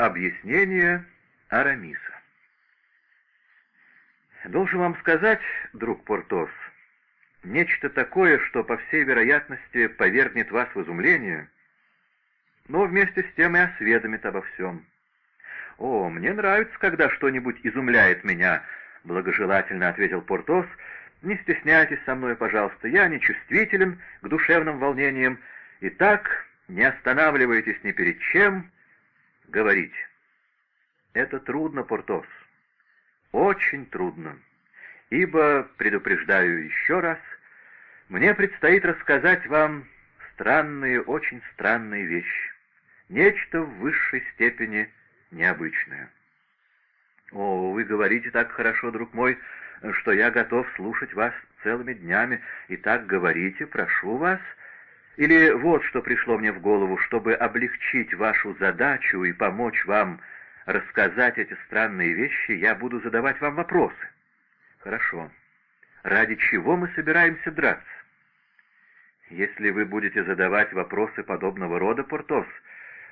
Объяснение Арамиса Должен вам сказать, друг Портос, нечто такое, что, по всей вероятности, повергнет вас в изумление, но вместе с тем и осведомит обо всем. «О, мне нравится, когда что-нибудь изумляет меня», — благожелательно ответил Портос. «Не стесняйтесь со мной, пожалуйста, я не чувствителен к душевным волнениям. Итак, не останавливайтесь ни перед чем, говорите». «Это трудно, Портос, очень трудно, ибо, предупреждаю еще раз, мне предстоит рассказать вам странные, очень странные вещи, нечто в высшей степени необычное. О, вы говорите так хорошо, друг мой, что я готов слушать вас целыми днями, и так говорите, прошу вас. Или вот что пришло мне в голову, чтобы облегчить вашу задачу и помочь вам рассказать эти странные вещи, я буду задавать вам вопросы. Хорошо. Ради чего мы собираемся драться? Если вы будете задавать вопросы подобного рода, Портос,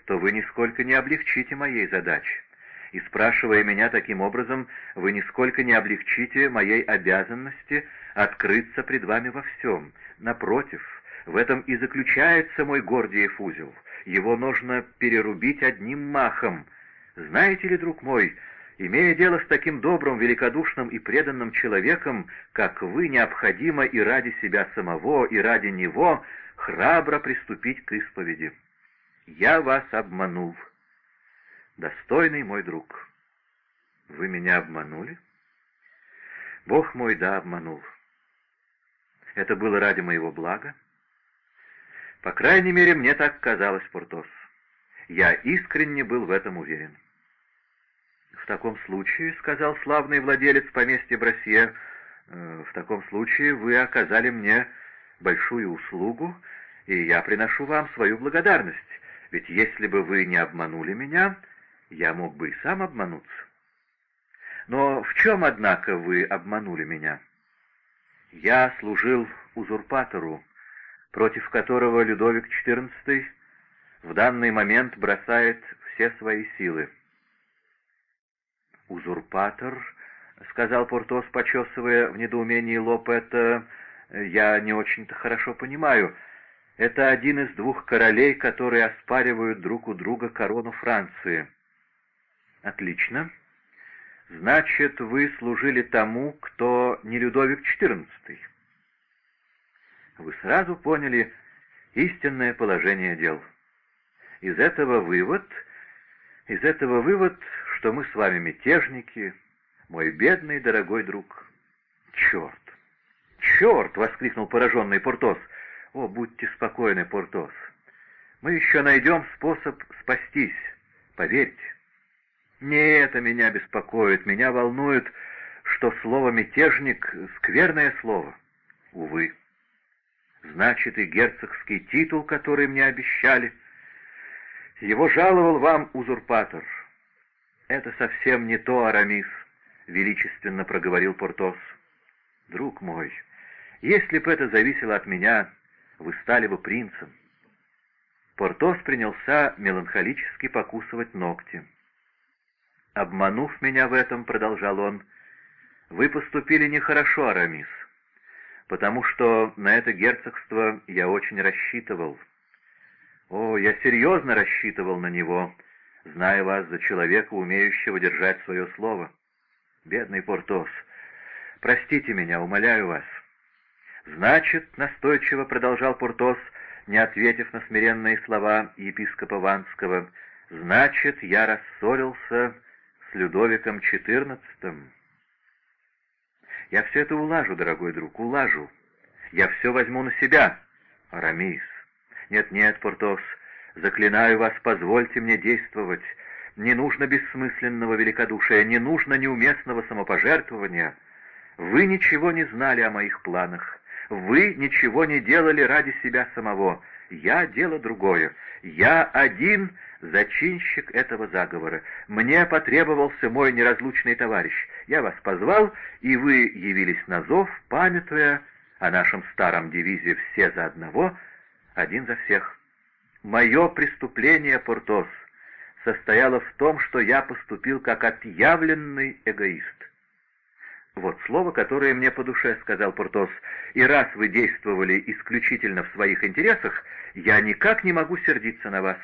то вы нисколько не облегчите моей задачи. И спрашивая меня таким образом, вы нисколько не облегчите моей обязанности открыться пред вами во всем. Напротив, в этом и заключается мой Гордиев узел. Его нужно перерубить одним махом — знаете ли, друг мой, имея дело с таким добрым, великодушным и преданным человеком, как вы, необходимо и ради себя самого, и ради него храбро приступить к исповеди. Я вас обманул. Достойный мой друг, вы меня обманули? Бог мой, да, обманул. Это было ради моего блага? По крайней мере, мне так казалось, Портос. Я искренне был в этом уверен. «В таком случае, — сказал славный владелец поместья Брасье, э, — в таком случае вы оказали мне большую услугу, и я приношу вам свою благодарность, ведь если бы вы не обманули меня, я мог бы и сам обмануться. Но в чем, однако, вы обманули меня? Я служил узурпатору, против которого Людовик XIV в данный момент бросает все свои силы. «Узурпатор», — сказал Портос, почесывая в недоумении лоб, — «это... я не очень-то хорошо понимаю. Это один из двух королей, которые оспаривают друг у друга корону Франции». «Отлично. Значит, вы служили тому, кто не Людовик XIV». Вы сразу поняли истинное положение дел. Из этого вывод... Из этого вывод, что мы с вами мятежники, мой бедный дорогой друг. Черт! Черт! — воскликнул пораженный Портос. О, будьте спокойны, Портос. Мы еще найдем способ спастись, поверьте. Не это меня беспокоит, меня волнует, что слово «мятежник» — скверное слово. Увы. Значит, и герцогский титул, который мне обещали, его жаловал вам узурпатор — «Это совсем не то, Арамис», — величественно проговорил Портос. «Друг мой, если бы это зависело от меня, вы стали бы принцем». Портос принялся меланхолически покусывать ногти. «Обманув меня в этом, — продолжал он, — вы поступили нехорошо, Арамис, потому что на это герцогство я очень рассчитывал. О, я серьезно рассчитывал на него, — зная вас за человека, умеющего держать свое слово. Бедный Портос, простите меня, умоляю вас. Значит, настойчиво продолжал Портос, не ответив на смиренные слова епископа Ванского, значит, я рассорился с Людовиком XIV. Я все это улажу, дорогой друг, улажу. Я все возьму на себя. Арамис. Нет-нет, Портос, Заклинаю вас, позвольте мне действовать. Не нужно бессмысленного великодушия, не нужно неуместного самопожертвования. Вы ничего не знали о моих планах. Вы ничего не делали ради себя самого. Я дело другое. Я один зачинщик этого заговора. Мне потребовался мой неразлучный товарищ. Я вас позвал, и вы явились на зов, памятуя о нашем старом девизе «все за одного», один за всех. Мое преступление, Портос, состояла в том, что я поступил как отъявленный эгоист. «Вот слово, которое мне по душе», — сказал Портос, — «и раз вы действовали исключительно в своих интересах, я никак не могу сердиться на вас,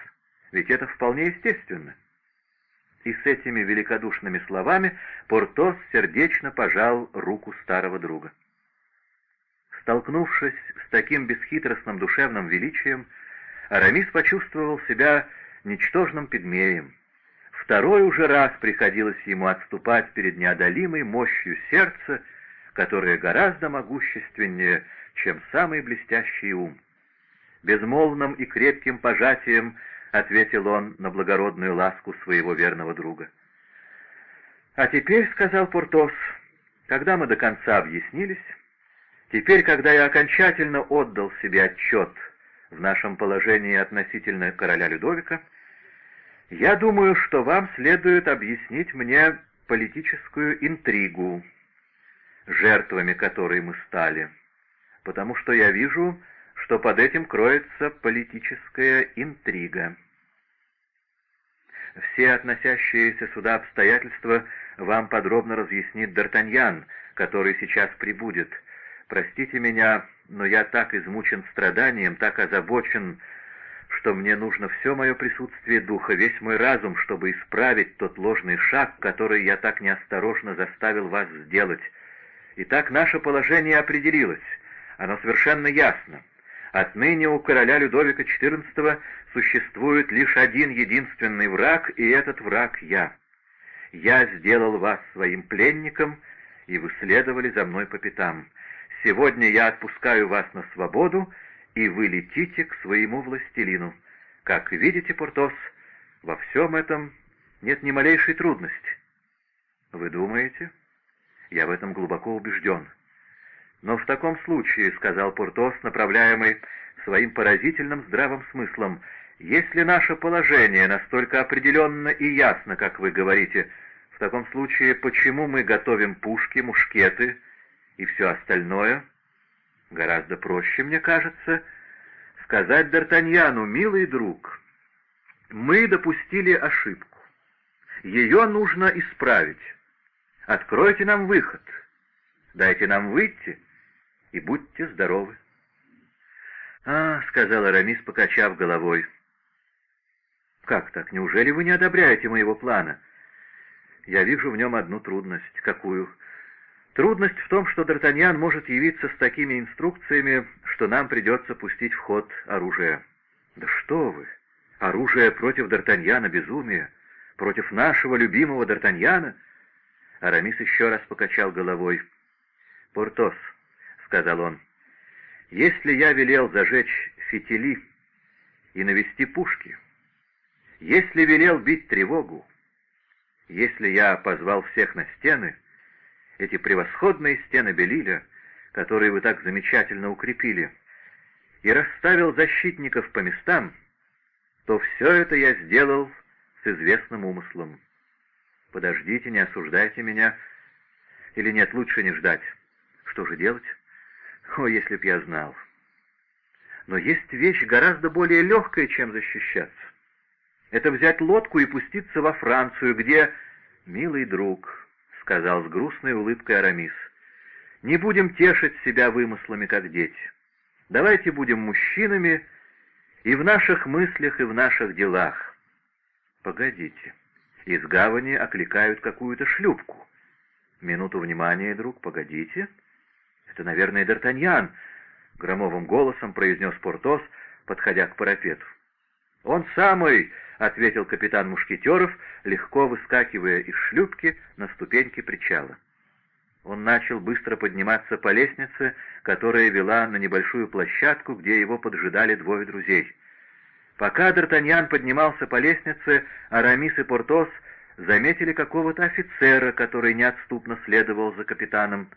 ведь это вполне естественно». И с этими великодушными словами Портос сердечно пожал руку старого друга. Столкнувшись с таким бесхитростным душевным величием, Арамис почувствовал себя ничтожным пигмеем. Второй уже раз приходилось ему отступать перед неодолимой мощью сердца, которое гораздо могущественнее, чем самый блестящий ум. Безмолвным и крепким пожатием ответил он на благородную ласку своего верного друга. «А теперь, — сказал Портос, — когда мы до конца объяснились, Теперь, когда я окончательно отдал себе отчет в нашем положении относительно короля Людовика, я думаю, что вам следует объяснить мне политическую интригу, жертвами которой мы стали, потому что я вижу, что под этим кроется политическая интрига. Все относящиеся сюда обстоятельства вам подробно разъяснит Д'Артаньян, который сейчас прибудет, Простите меня, но я так измучен страданием, так озабочен, что мне нужно все мое присутствие духа, весь мой разум, чтобы исправить тот ложный шаг, который я так неосторожно заставил вас сделать. Итак, наше положение определилось. Оно совершенно ясно. Отныне у короля Людовика XIV существует лишь один единственный враг, и этот враг я. Я сделал вас своим пленником, и вы следовали за мной по пятам. Сегодня я отпускаю вас на свободу, и вы летите к своему властелину. Как видите, Портос, во всем этом нет ни малейшей трудности. Вы думаете? Я в этом глубоко убежден. Но в таком случае, — сказал Портос, направляемый своим поразительным здравым смыслом, — если наше положение настолько определенно и ясно, как вы говорите, в таком случае почему мы готовим пушки, мушкеты, и все остальное гораздо проще, мне кажется, сказать Д'Артаньяну, милый друг, мы допустили ошибку. Ее нужно исправить. Откройте нам выход. Дайте нам выйти и будьте здоровы. «А», — сказал Арамис, покачав головой. «Как так? Неужели вы не одобряете моего плана?» «Я вижу в нем одну трудность. Какую?» Трудность в том, что Д'Артаньян может явиться с такими инструкциями, что нам придется пустить в ход оружие. Да что вы! Оружие против Д'Артаньяна — безумие! Против нашего любимого Д'Артаньяна? Арамис еще раз покачал головой. «Портос», — сказал он, — «если я велел зажечь фитили и навести пушки, если велел бить тревогу, если я позвал всех на стены, эти превосходные стены Белиля, которые вы так замечательно укрепили, и расставил защитников по местам, то все это я сделал с известным умыслом. Подождите, не осуждайте меня. Или нет, лучше не ждать. Что же делать? О, если б я знал. Но есть вещь гораздо более легкая, чем защищаться. Это взять лодку и пуститься во Францию, где, милый друг, сказал с грустной улыбкой Арамис. «Не будем тешить себя вымыслами, как дети. Давайте будем мужчинами и в наших мыслях, и в наших делах». «Погодите, из гавани окликают какую-то шлюпку». «Минуту внимания, друг, погодите. Это, наверное, Д'Артаньян», — громовым голосом произнес Портос, подходя к парапету. «Он самый!» — ответил капитан Мушкетеров, легко выскакивая из шлюпки на ступеньки причала. Он начал быстро подниматься по лестнице, которая вела на небольшую площадку, где его поджидали двое друзей. Пока Д'Артаньян поднимался по лестнице, Арамис и Портос заметили какого-то офицера, который неотступно следовал за капитаном.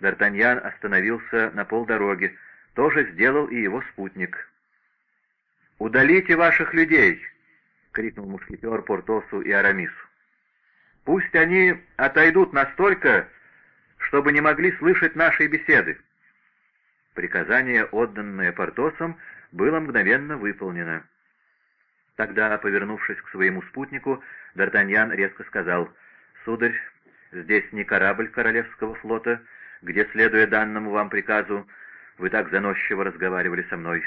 Д'Артаньян остановился на полдороги. То же сделал и его спутник. «Удалите ваших людей!» — крикнул мушкетер Портосу и Арамису. «Пусть они отойдут настолько, чтобы не могли слышать нашей беседы». Приказание, отданное Портосом, было мгновенно выполнено. Тогда, повернувшись к своему спутнику, Д'Артаньян резко сказал, «Сударь, здесь не корабль Королевского флота, где, следуя данному вам приказу, вы так заносчиво разговаривали со мной».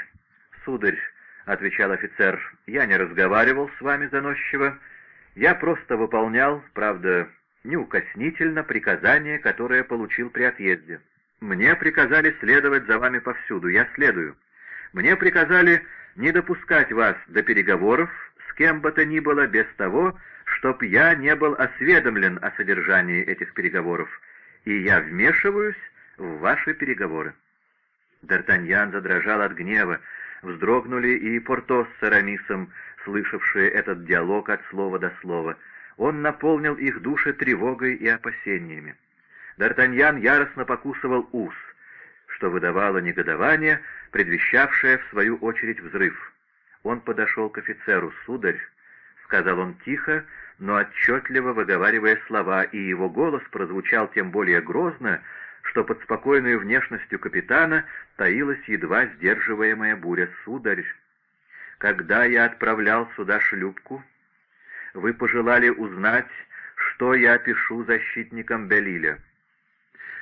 «Сударь», — отвечал офицер, — «я не разговаривал с вами заносчиво, я просто выполнял, правда, неукоснительно приказание, которое получил при отъезде. Мне приказали следовать за вами повсюду, я следую. Мне приказали не допускать вас до переговоров с кем бы то ни было без того, чтоб я не был осведомлен о содержании этих переговоров, и я вмешиваюсь в ваши переговоры». Д'Артаньян задрожал от гнева, вздрогнули и Портос с Арамисом, слышавшие этот диалог от слова до слова. Он наполнил их души тревогой и опасениями. Д'Артаньян яростно покусывал ус, что выдавало негодование, предвещавшее, в свою очередь, взрыв. Он подошел к офицеру. «Сударь», — сказал он тихо, но отчетливо выговаривая слова, и его голос прозвучал тем более грозно, что под спокойной внешностью капитана таилась едва сдерживаемая буря. «Сударь, когда я отправлял сюда шлюпку, вы пожелали узнать, что я пишу защитникам Белиля.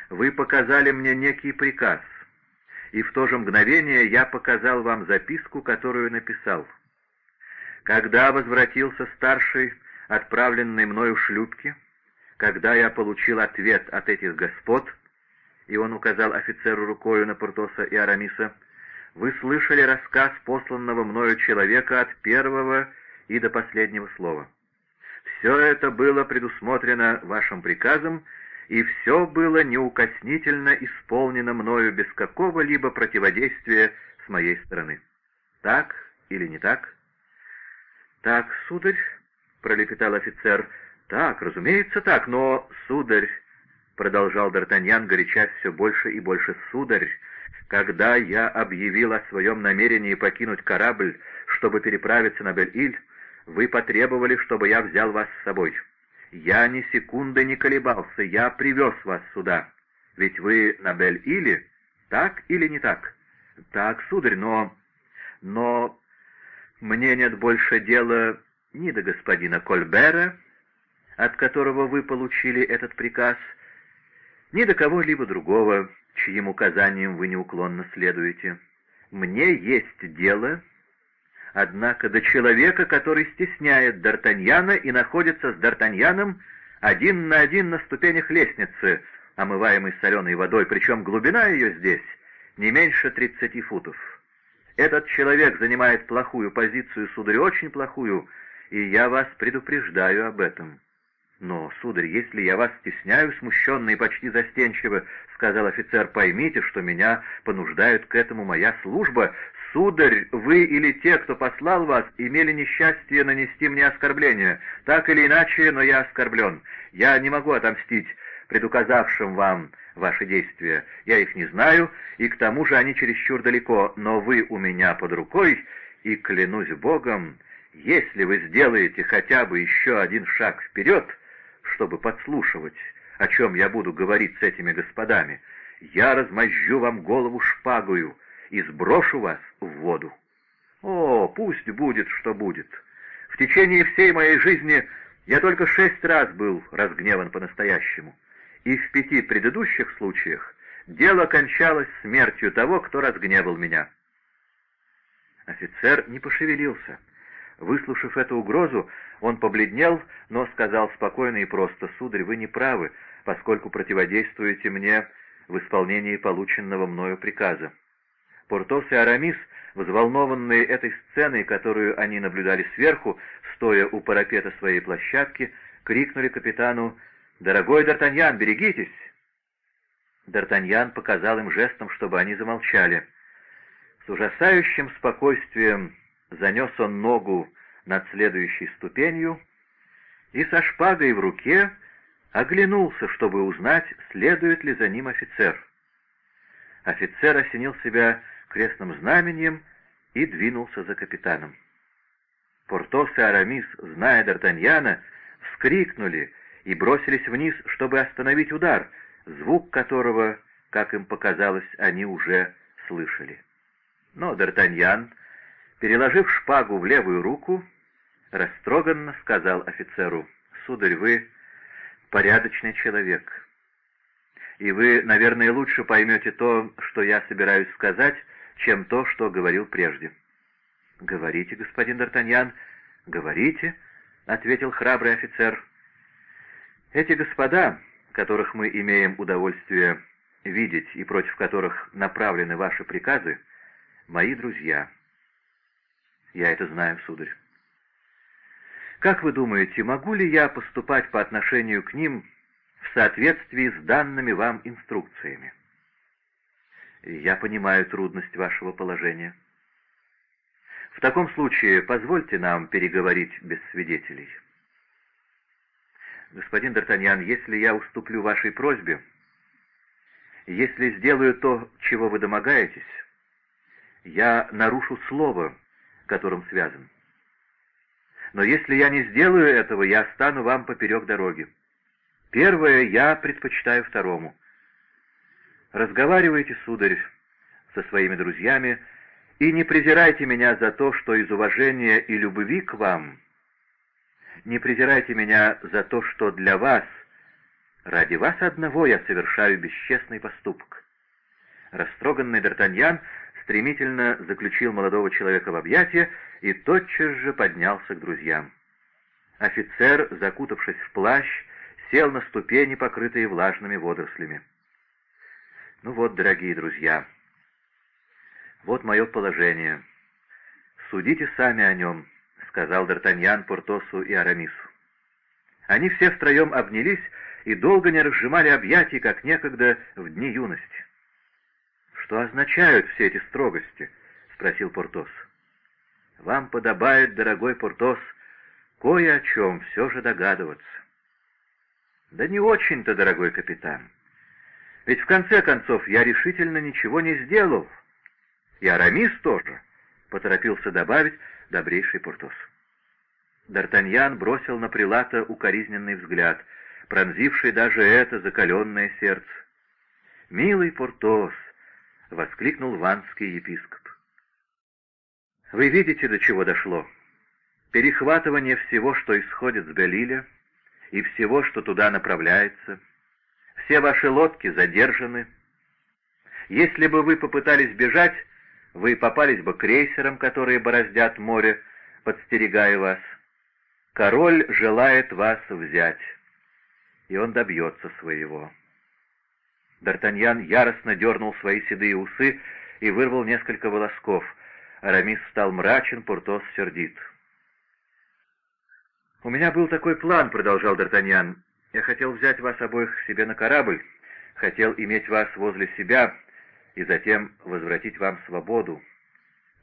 Вы показали мне некий приказ, и в то же мгновение я показал вам записку, которую написал. Когда возвратился старший, отправленный мною шлюпки, когда я получил ответ от этих господ, и он указал офицеру рукою на Портоса и Арамиса, вы слышали рассказ посланного мною человека от первого и до последнего слова. Все это было предусмотрено вашим приказом, и все было неукоснительно исполнено мною без какого-либо противодействия с моей стороны. Так или не так? Так, сударь, — пролепетал офицер, — так, разумеется, так, но, сударь, — продолжал Д'Артаньян, горячась все больше и больше, — сударь, когда я объявил о своем намерении покинуть корабль, чтобы переправиться на Бель-Иль, вы потребовали, чтобы я взял вас с собой. Я ни секунды не колебался, я привез вас сюда. Ведь вы на Бель-Иле, так или не так? Так, сударь, но... Но мне нет больше дела ни до господина Кольбера, от которого вы получили этот приказ, ни до кого-либо другого, чьим указаниям вы неуклонно следуете. Мне есть дело однако до человека, который стесняет Д'Артаньяна и находится с Д'Артаньяном один на один на ступенях лестницы, омываемой соленой водой, причем глубина ее здесь не меньше тридцати футов. Этот человек занимает плохую позицию, сударь, очень плохую, и я вас предупреждаю об этом. «Но, сударь, если я вас стесняю, смущенно и почти застенчиво, — сказал офицер, — поймите, что меня понуждает к этому моя служба. Сударь, вы или те, кто послал вас, имели несчастье нанести мне оскорбление. Так или иначе, но я оскорблен. Я не могу отомстить предуказавшим вам ваши действия. Я их не знаю, и к тому же они чересчур далеко, но вы у меня под рукой, и, клянусь Богом, если вы сделаете хотя бы еще один шаг вперед, — чтобы подслушивать, о чем я буду говорить с этими господами, я размозжу вам голову шпагою и сброшу вас в воду. О, пусть будет, что будет. В течение всей моей жизни я только шесть раз был разгневан по-настоящему, и в пяти предыдущих случаях дело кончалось смертью того, кто разгневал меня. Офицер не пошевелился. Выслушав эту угрозу, он побледнел, но сказал спокойно и просто, «Сударь, вы не правы, поскольку противодействуете мне в исполнении полученного мною приказа». Портос и Арамис, взволнованные этой сценой, которую они наблюдали сверху, стоя у парапета своей площадки, крикнули капитану «Дорогой Д'Артаньян, берегитесь!» Д'Артаньян показал им жестом, чтобы они замолчали. С ужасающим спокойствием занес он ногу над следующей ступенью и со шпагой в руке оглянулся, чтобы узнать, следует ли за ним офицер. Офицер осенил себя крестным знамением и двинулся за капитаном. Портос и Арамис, зная Д'Артаньяна, вскрикнули и бросились вниз, чтобы остановить удар, звук которого, как им показалось, они уже слышали. Но Д'Артаньян, переложив шпагу в левую руку, растроганно сказал офицеру, «Сударь, вы порядочный человек, и вы, наверное, лучше поймете то, что я собираюсь сказать, чем то, что говорил прежде». «Говорите, господин Д'Артаньян, говорите», — ответил храбрый офицер. «Эти господа, которых мы имеем удовольствие видеть и против которых направлены ваши приказы, мои друзья». «Я это знаю, сударь». «Как вы думаете, могу ли я поступать по отношению к ним в соответствии с данными вам инструкциями?» «Я понимаю трудность вашего положения». В таком случае позвольте нам переговорить без свидетелей. Господин Д'Артаньян, если я уступлю вашей просьбе, если сделаю то, чего вы домогаетесь, я нарушу слово, которым связан. Но если я не сделаю этого, я стану вам поперек дороги. Первое я предпочитаю второму. Разговаривайте, сударь, со своими друзьями, и не презирайте меня за то, что из уважения и любви к вам, не презирайте меня за то, что для вас, ради вас одного я совершаю бесчестный поступок. Растроганный Д'Артаньян стремительно заключил молодого человека в объятия и тотчас же поднялся к друзьям. Офицер, закутавшись в плащ, сел на ступени, покрытые влажными водорослями. «Ну вот, дорогие друзья», вот мое положение. Судите сами о нем», — сказал Д'Артаньян Портосу и Арамису. Они все втроем обнялись и долго не разжимали объятий, как некогда в дни юности. «Что означают все эти строгости?» — спросил Портос. «Вам подобает, дорогой Портос, кое о чем все же догадываться». «Да не очень-то, дорогой капитан. Ведь в конце концов я решительно ничего не сделал». И Арамис тоже, — поторопился добавить добрейший Портос. Д'Артаньян бросил на Прилата укоризненный взгляд, пронзивший даже это закаленное сердце. «Милый Портос!» — воскликнул ванский епископ. «Вы видите, до чего дошло? Перехватывание всего, что исходит с Белиля, и всего, что туда направляется. Все ваши лодки задержаны. Если бы вы попытались бежать, вы попались бы крейсерам, которые бороздят море, подстерегая вас. Король желает вас взять, и он добьется своего. Д'Артаньян яростно дернул свои седые усы и вырвал несколько волосков. Арамис стал мрачен, Портос сердит. «У меня был такой план», — продолжал Д'Артаньян. «Я хотел взять вас обоих себе на корабль, хотел иметь вас возле себя, и затем возвратить вам свободу.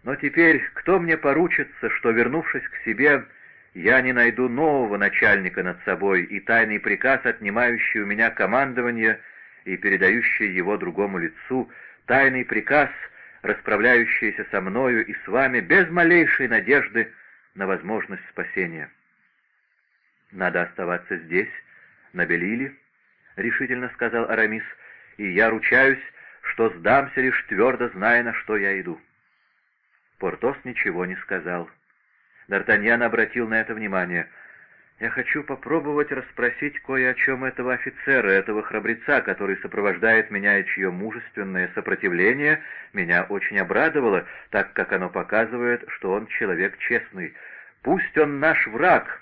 Но теперь кто мне поручится, что, вернувшись к себе, я не найду нового начальника над собой и тайный приказ, отнимающий у меня командование и передающий его другому лицу, тайный приказ, расправляющийся со мною и с вами без малейшей надежды на возможность спасения. «Надо оставаться здесь, на Белиле», — решительно сказал Арамис, — «и я ручаюсь, что сдамся лишь твердо, зная, на что я иду». Портос ничего не сказал. Д'Артаньян обратил на это внимание. «Я хочу попробовать расспросить кое о чем этого офицера, этого храбреца, который сопровождает меня и чье мужественное сопротивление меня очень обрадовало, так как оно показывает, что он человек честный. Пусть он наш враг,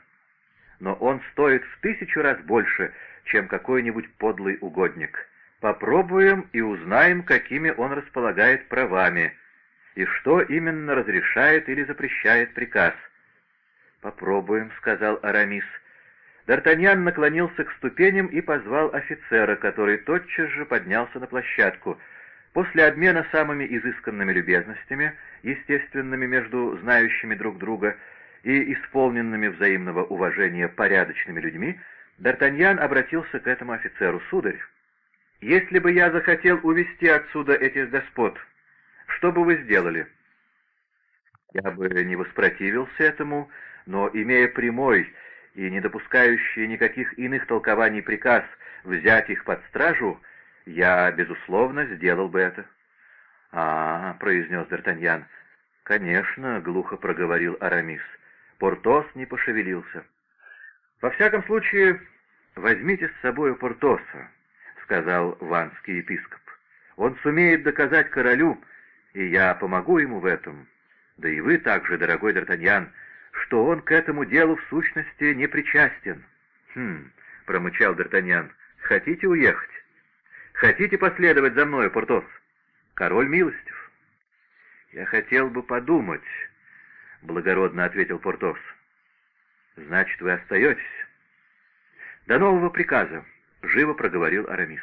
но он стоит в тысячу раз больше, чем какой-нибудь подлый угодник». Попробуем и узнаем, какими он располагает правами, и что именно разрешает или запрещает приказ. «Попробуем», — сказал Арамис. Д'Артаньян наклонился к ступеням и позвал офицера, который тотчас же поднялся на площадку. После обмена самыми изысканными любезностями, естественными между знающими друг друга и исполненными взаимного уважения порядочными людьми, Д'Артаньян обратился к этому офицеру. «Сударь, если бы я захотел увести отсюда этих господ, что бы вы сделали? Я бы не воспротивился этому, но, имея прямой и не допускающий никаких иных толкований приказ взять их под стражу, я, безусловно, сделал бы это. — А, — произнес Д'Артаньян, — конечно, — глухо проговорил Арамис, — Портос не пошевелился. «Во всяком случае, возьмите с собой Портоса», — сказал ванский епископ. «Он сумеет доказать королю, и я помогу ему в этом. Да и вы также, дорогой Д'Артаньян, что он к этому делу в сущности не причастен». «Хм», — промычал Д'Артаньян, — «хотите уехать? Хотите последовать за мною, Портос? Король милостив». «Я хотел бы подумать», — благородно ответил Портос. «Значит, вы остаетесь?» «До нового приказа», — живо проговорил Арамис.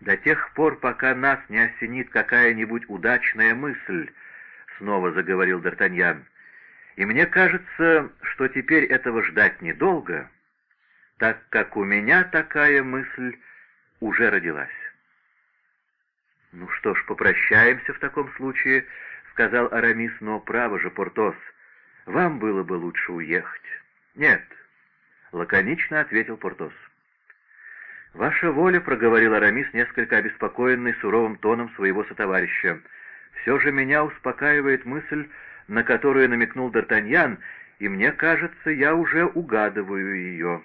«До тех пор, пока нас не осенит какая-нибудь удачная мысль», — снова заговорил Д'Артаньян, — «и мне кажется, что теперь этого ждать недолго, так как у меня такая мысль уже родилась». «Ну что ж, попрощаемся в таком случае», — сказал Арамис, — «но право же, Портос, вам было бы лучше уехать». «Нет», — лаконично ответил Портос. «Ваша воля», — проговорил Арамис, несколько обеспокоенный суровым тоном своего сотоварища. «Все же меня успокаивает мысль, на которую намекнул Д'Артаньян, и мне кажется, я уже угадываю ее».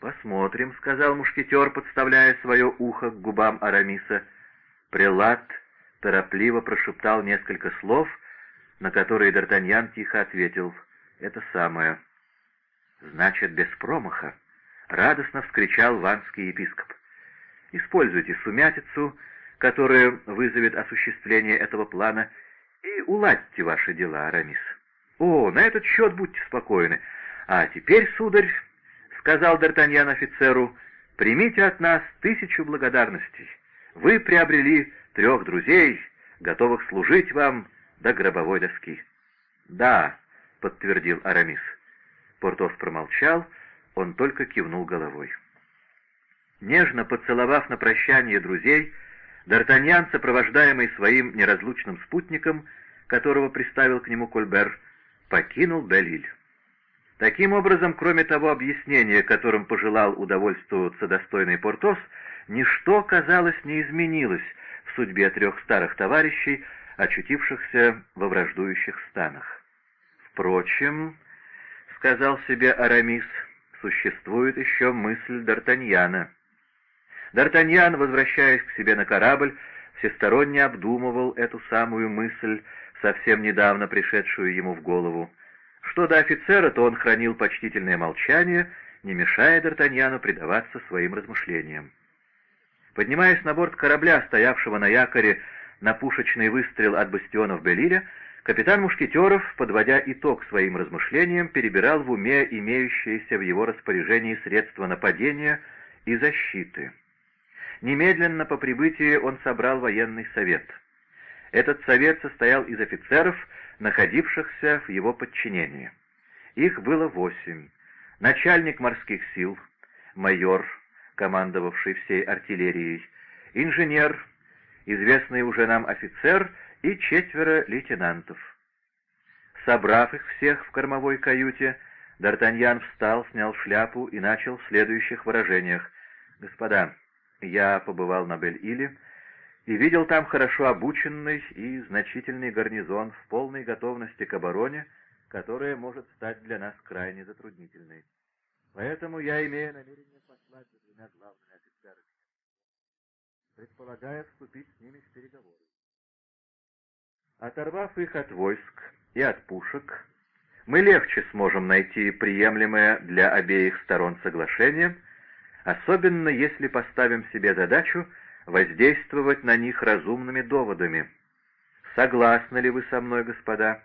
«Посмотрим», — сказал мушкетер, подставляя свое ухо к губам Арамиса. Прелат торопливо прошептал несколько слов, на которые Д'Артаньян тихо ответил «Это самое». «Значит, без промаха», — радостно вскричал ванский епископ. «Используйте сумятицу, которая вызовет осуществление этого плана, и уладьте ваши дела, Арамис. О, на этот счет будьте спокойны. А теперь, сударь, — сказал Д'Артаньян офицеру, — примите от нас тысячу благодарностей. Вы приобрели трех друзей, готовых служить вам до гробовой доски. — Да, — подтвердил Арамис. Портос промолчал, он только кивнул головой. Нежно поцеловав на прощание друзей, Д'Артаньян, сопровождаемый своим неразлучным спутником, которого приставил к нему Кольбер, покинул Белиль. Таким образом, кроме того объяснения, которым пожелал удовольствоваться достойный Портос, ничто, казалось, не изменилось в судьбе трех старых товарищей, очутившихся во враждующих станах. Впрочем, — сказал себе Арамис, — существует еще мысль Д'Артаньяна. Д'Артаньян, возвращаясь к себе на корабль, всесторонне обдумывал эту самую мысль, совсем недавно пришедшую ему в голову. Что до офицера, то он хранил почтительное молчание, не мешая Д'Артаньяну предаваться своим размышлениям. Поднимаясь на борт корабля, стоявшего на якоре на пушечный выстрел от бастионов Белиля, капитан Мушкетеров, подводя итог своим размышлениям, перебирал в уме имеющиеся в его распоряжении средства нападения и защиты. Немедленно по прибытии он собрал военный совет. Этот совет состоял из офицеров, находившихся в его подчинении. Их было восемь. Начальник морских сил, майор, командовавший всей артиллерией, инженер, известный уже нам офицер и четверо лейтенантов. Собрав их всех в кормовой каюте, Д'Артаньян встал, снял шляпу и начал в следующих выражениях. «Господа, я побывал на Бель-Иле и видел там хорошо обученный и значительный гарнизон в полной готовности к обороне, которая может стать для нас крайне затруднительной. Поэтому я имею намерение послать за двумя главными офицерами, предполагая вступить с ними в переговоры. Оторвав их от войск и от пушек, мы легче сможем найти приемлемое для обеих сторон соглашение, особенно если поставим себе задачу воздействовать на них разумными доводами. Согласны ли вы со мной, господа?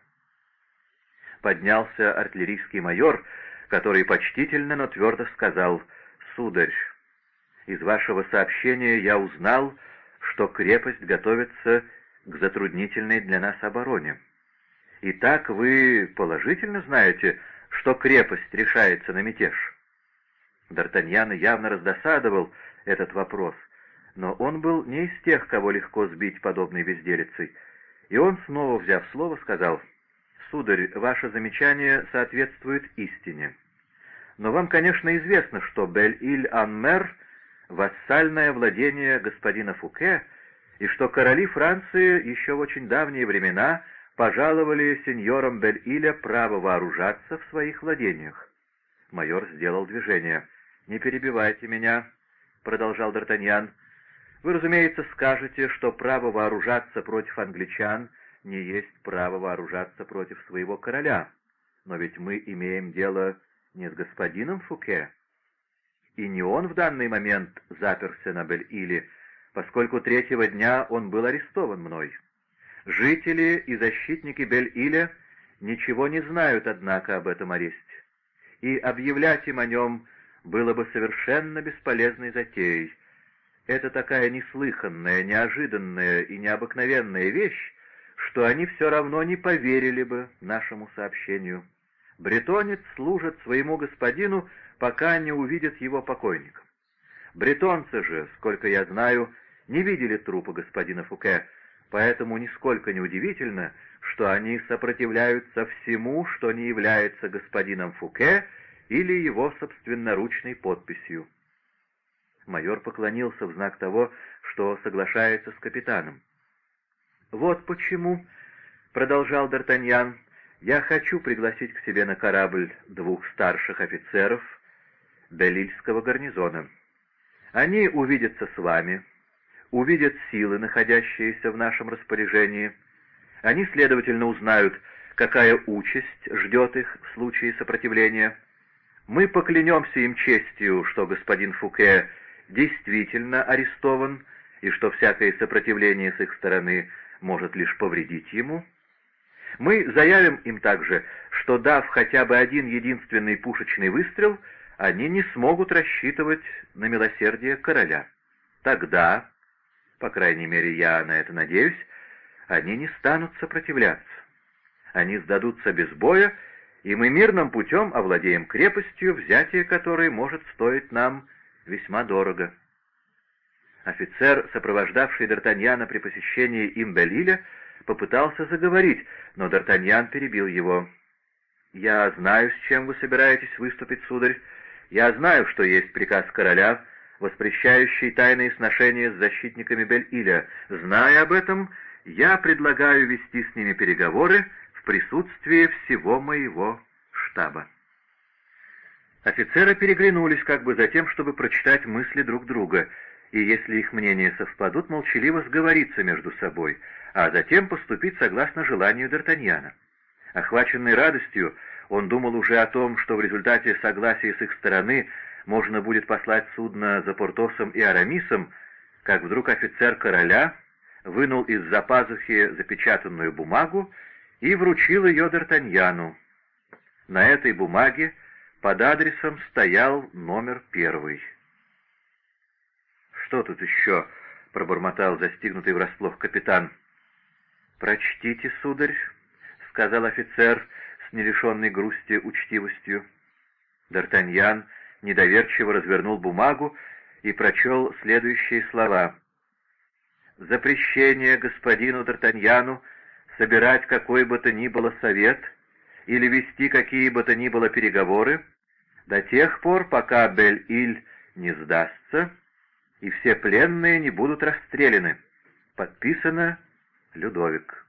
Поднялся артиллерийский майор, который почтительно, но твердо сказал, «Сударь, из вашего сообщения я узнал, что крепость готовится к затруднительной для нас обороне. Итак, вы положительно знаете, что крепость решается на мятеж?» Д'Артаньяна явно раздосадовал этот вопрос, но он был не из тех, кого легко сбить подобной безделицей, и он, снова взяв слово, сказал, «Сударь, ваше замечание соответствует истине. Но вам, конечно, известно, что Бель-Иль-Ан-Мер — вассальное владение господина Фуке, и что короли Франции еще в очень давние времена пожаловали сеньорам Бель-Иля право вооружаться в своих владениях. Майор сделал движение. «Не перебивайте меня», — продолжал Д'Артаньян. «Вы, разумеется, скажете, что право вооружаться против англичан не есть право вооружаться против своего короля. Но ведь мы имеем дело не с господином Фуке. И не он в данный момент заперся на Бель-Иле, поскольку третьего дня он был арестован мной. Жители и защитники Бель-Иля ничего не знают, однако, об этом аресте, и объявлять им о нем было бы совершенно бесполезной затеей. Это такая неслыханная, неожиданная и необыкновенная вещь, что они все равно не поверили бы нашему сообщению. Бретонец служит своему господину, пока не увидит его покойником. Бретонцы же, сколько я знаю, не видели трупа господина Фуке, поэтому нисколько не удивительно, что они сопротивляются всему, что не является господином Фуке или его собственноручной подписью. Майор поклонился в знак того, что соглашается с капитаном. «Вот почему», — продолжал Д'Артаньян, — «я хочу пригласить к себе на корабль двух старших офицеров Белильского гарнизона. Они увидятся с вами, увидят силы, находящиеся в нашем распоряжении. Они, следовательно, узнают, какая участь ждет их в случае сопротивления. Мы поклянемся им честью, что господин Фуке действительно арестован, и что всякое сопротивление с их стороны может лишь повредить ему. Мы заявим им также, что дав хотя бы один единственный пушечный выстрел, они не смогут рассчитывать на милосердие короля. Тогда, по крайней мере я на это надеюсь, они не станут сопротивляться. Они сдадутся без боя, и мы мирным путем овладеем крепостью, взятие которой может стоить нам весьма дорого. Офицер, сопровождавший Д'Артаньяна при посещении им Белиля, попытался заговорить, но Д'Артаньян перебил его. «Я знаю, с чем вы собираетесь выступить, сударь. Я знаю, что есть приказ короля, воспрещающий тайные сношения с защитниками Бель-Иля. Зная об этом, я предлагаю вести с ними переговоры присутствии всего моего штаба». Офицеры переглянулись как бы за тем, чтобы прочитать мысли друг друга — и, если их мнения совпадут, молчаливо сговориться между собой, а затем поступить согласно желанию Д'Артаньяна. Охваченный радостью, он думал уже о том, что в результате согласия с их стороны можно будет послать судно за Портосом и Арамисом, как вдруг офицер короля вынул из-за пазухи запечатанную бумагу и вручил ее Д'Артаньяну. На этой бумаге под адресом стоял номер первый. «Что тут еще?» — пробормотал застигнутый врасплох капитан. «Прочтите, сударь», — сказал офицер с нерешенной грусти учтивостью. Д'Артаньян недоверчиво развернул бумагу и прочел следующие слова. «Запрещение господину Д'Артаньяну собирать какой бы то ни было совет или вести какие бы то ни было переговоры до тех пор, пока Бель-Иль не сдастся, и все пленные не будут расстреляны. Подписано Людовик.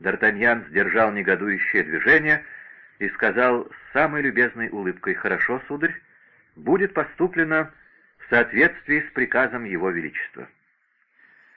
Д'Артаньян сдержал негодующее движение и сказал с самой любезной улыбкой, «Хорошо, сударь, будет поступлено в соответствии с приказом Его Величества».